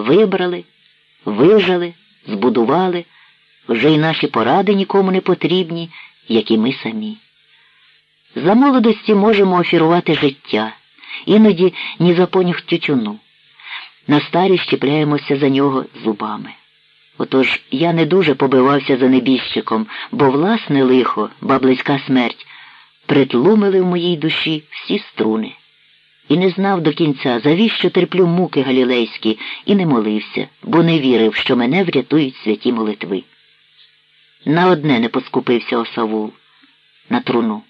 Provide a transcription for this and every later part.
вибрали, вижали, збудували, вже й наші поради нікому не потрібні, як і ми самі. За молодості можемо офірувати життя, іноді ні за понюх тютюну. На старі щепляємося за нього зубами. Отож я не дуже побивався за небіжчиком, бо власне лихо, ба близька смерть, притлумили в моїй душі всі струни. І не знав до кінця, завіщо терплю муки галілейські, і не молився, бо не вірив, що мене врятують святі молитви. На одне не поскупився осавул на труну.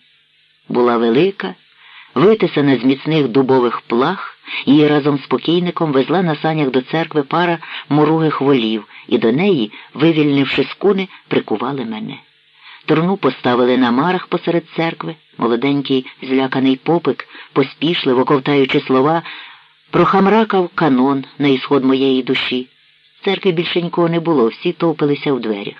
Була велика, витисана з міцних дубових плах, її разом з покійником везла на санях до церкви пара моругих волів, і до неї, вивільнивши скуни, прикували мене. Труну поставили на марах посеред церкви, молоденький зляканий попик, поспішливо ковтаючи слова, прохамракав канон на ісход моєї душі. Церкви більше нікого не було, всі товпилися в дверях.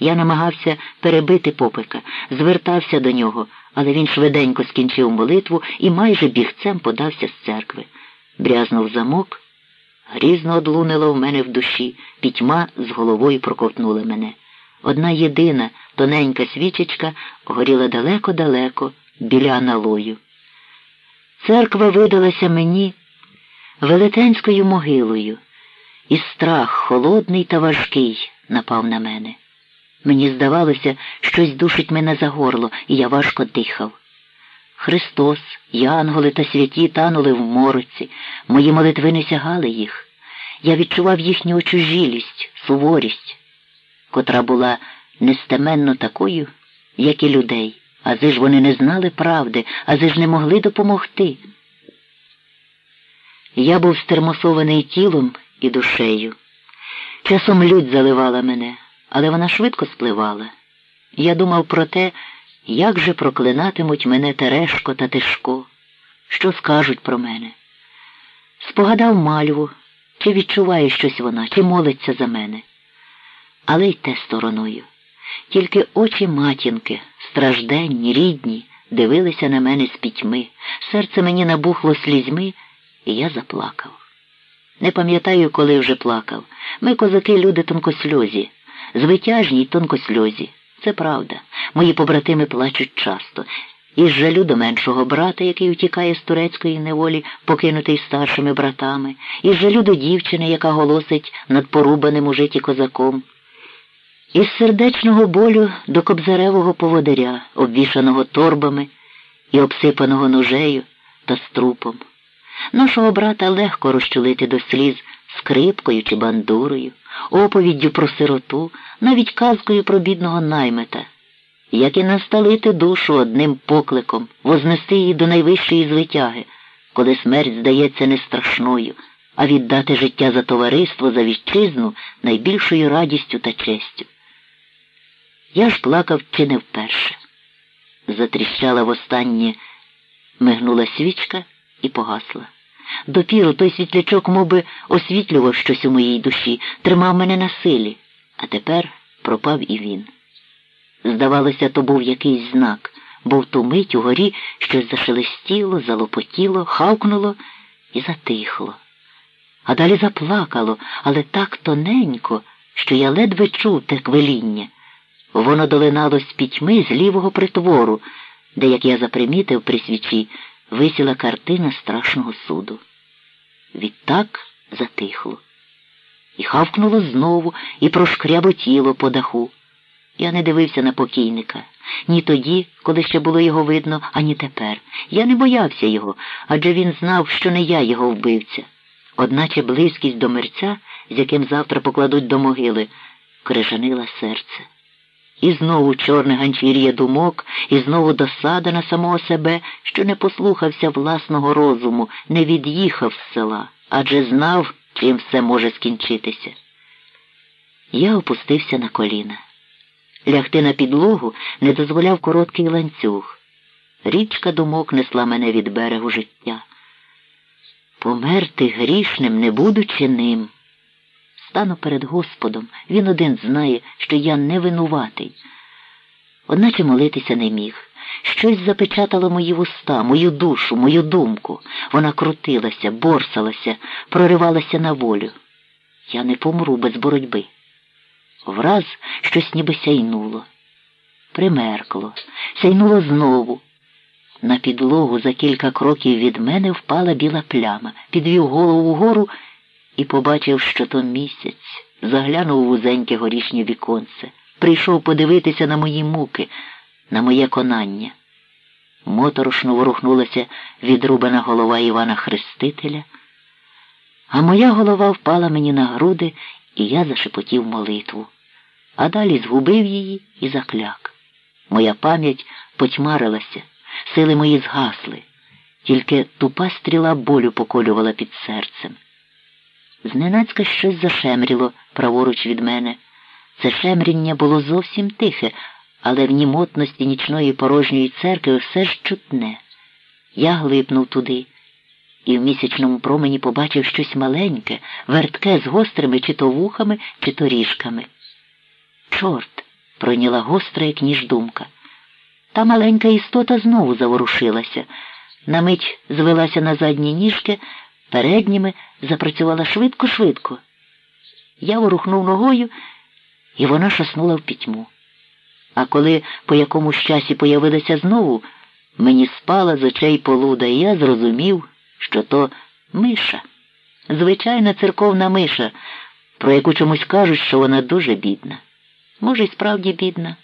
Я намагався перебити попика, звертався до нього, але він швиденько скінчив молитву і майже бігцем подався з церкви. Брязнув замок, грізно одлунило в мене в душі, пітьма з головою проковтнула мене. Одна єдина тоненька свічечка горіла далеко-далеко біля аналою. Церква видалася мені велетенською могилою, і страх холодний та важкий напав на мене. Мені здавалося, щось душить мене за горло, і я важко дихав. Христос, янголи та святі танули в мороці, мої молитви не сягали їх. Я відчував їхню очужілість, суворість, котра була нестеменно такою, як і людей, ази ж вони не знали правди, ази ж не могли допомогти. Я був стермосований тілом і душею. Часом лють заливала мене але вона швидко спливала. Я думав про те, як же проклинатимуть мене Терешко та Тишко, що скажуть про мене. Спогадав мальву, чи відчуває щось вона, чи молиться за мене. Але й те стороною. Тільки очі матінки, стражденні, рідні, дивилися на мене з пітьми, серце мені набухло слізьми, і я заплакав. Не пам'ятаю, коли вже плакав. Ми, козаки, люди тонкосльозі звитяжні й тонкосльозі. Це правда. Мої побратими плачуть часто. Із жалю до меншого брата, який утікає з турецької неволі, покинутий старшими братами, із жалю до дівчини, яка голосить над порубаним у житті козаком. Із сердечного болю до кобзаревого поводиря, обвішаного торбами і обсипаного ножею та струпом. Нашого брата легко розчулити до сліз скрипкою чи бандурою, оповіддю про сироту, навіть казкою про бідного наймета, як і насталити душу одним покликом, вознести її до найвищої звитяги, коли смерть здається не страшною, а віддати життя за товариство, за вітчизну найбільшою радістю та честю. Я ж плакав чи не вперше. Затріщала востаннє, мигнула свічка і погасла. Допіру той світлячок мов би, освітлював щось у моїй душі, тримав мене на силі, а тепер пропав і він. Здавалося, то був якийсь знак, бо в ту мить угорі щось зашелестіло, залопотіло, хавкнуло і затихло. А далі заплакало, але так тоненько, що я ледве чув те квеління. Воно долинало з пітьми з лівого притвору, де, як я запримітив при свічі, висіла картина страшного суду. Відтак затихло. І хавкнуло знову і прошкряботіло по даху. Я не дивився на покійника ні тоді, коли ще було його видно, ані тепер. Я не боявся його, адже він знав, що не я його вбивця. Одначе близькість до мерця, з яким завтра покладуть до могили, крижанила серце. І знову чорне ганчір'я думок, і знову досада на самого себе, що не послухався власного розуму, не від'їхав з села, адже знав, чим все може скінчитися. Я опустився на коліна. Лягти на підлогу не дозволяв короткий ланцюг. Річка думок несла мене від берегу життя. Померти грішним, не будучи ним. Стану перед Господом, він один знає, що я не винуватий. Одначе молитися не міг. Щось запечатало мої вуста, мою душу, мою думку. Вона крутилася, борсалася, проривалася на волю. Я не помру без боротьби. Враз щось ніби сяйнуло. Примеркло, сяйнуло знову. На підлогу за кілька кроків від мене впала біла пляма, підвів голову вгору і побачив, що то місяць, заглянув у вузеньке горішнє віконце, прийшов подивитися на мої муки, на моє конання. Моторошно ворухнулася відрубана голова Івана Хрестителя, а моя голова впала мені на груди, і я зашепотів молитву, а далі згубив її і закляк. Моя пам'ять потьмарилася, сили мої згасли, тільки тупа стріла болю поколювала під серцем. Зненацька щось зашемріло праворуч від мене. Це шемріння було зовсім тихе, але в німотності нічної порожньої церкви все ж чутне. Я глипнув туди і в місячному промені побачив щось маленьке, вертке з гострими чи то вухами, чи то ріжками. Чорт, пройняла гостра, як ніж думка. Та маленька істота знову заворушилася. На мить звелася на задні ніжки, передніми запрацювала швидко-швидко. Я ворухнув ногою, і вона шаснула в пітьму. А коли по якомусь часі появилася знову, мені спала з очей полуда, і я зрозумів, що то миша, звичайна церковна миша, про яку чомусь кажуть, що вона дуже бідна. Може, й справді бідна.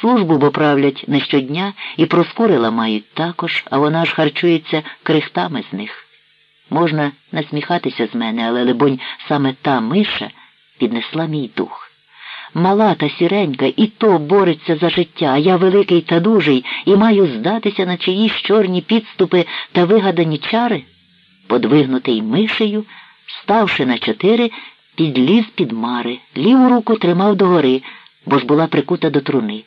Службу бо правлять не щодня і проскури ламають також, а вона ж харчується крихтами з них. Можна насміхатися з мене, але, либонь, саме та миша піднесла мій дух. Мала та сіренька і то бореться за життя, а я великий та дужий і маю здатися на чиїсь чорні підступи та вигадані чари, подвигнутий мишею, ставши на чотири, підліз під мари, ліву руку тримав догори, бо ж була прикута до труни.